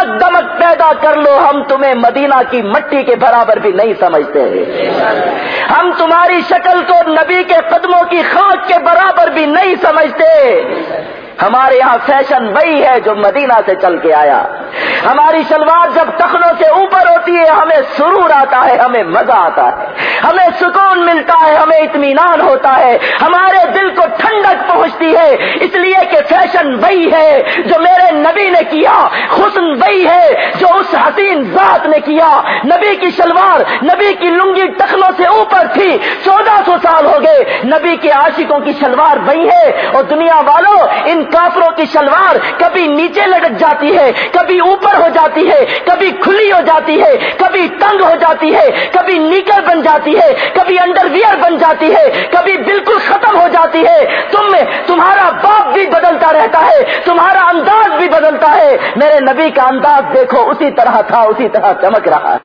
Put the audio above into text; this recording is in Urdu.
دمک دمک پیدا کر لو، ہم تمہیں مدینہ کی مٹی کے برابر بھی نہیں سمجھتے۔ ہم تمہاری شکل کو نبی کے قدموں کی خاک کے برابر بھی نہیں سمجھتے۔ ہمارے یہاں فیشن وہی ہے جو مدینہ سے چل کے آیا۔ ہماری شلوار جب تخنوں سے اوپر ہوتی ہے، ہمیں سرور آتا ہے، ہمیں مزہ آتا ہے۔ ہمیں سکون ملتا ہے، ہمیں اطمینان ہوتا ہے، ہمارے دل کو ٹھنڈک پہنچتی ہے۔ اس لیے کہ فیشن وہی ہے جو میرے نبی نے کیا، حسن وہی ہے جو اس حسین ذات نے کیا۔ نبی کی شلوار، نبی کی لنگی ٹخلوں سے اوپر تھی، چودہ سو گے۔ نبی کے عاشقوں کی شلوار وہی ہے اور دنیا والوں ان کافروں کی شلوار کبھی نیچے لٹک جاتی ہے، کبھی اوپر ہو جاتی ہے، کبھی کھلی ہو جاتی ہے، کبھی تنگ ہو جاتی ہے، کبھی نیکر بن جاتی ہے، کبھی انڈر ویئر بن جاتی ہے، کبھی بالکل ختم ہو جاتی ہے۔ تم میں تمہارا باپ بھی بدلتا رہتا ہے، تمہارا انداز بھی بدلتا ہے۔ میرے نبی کا انداز دیکھو، اسی طرح تھا، اسی طرح چمک رہا ہے۔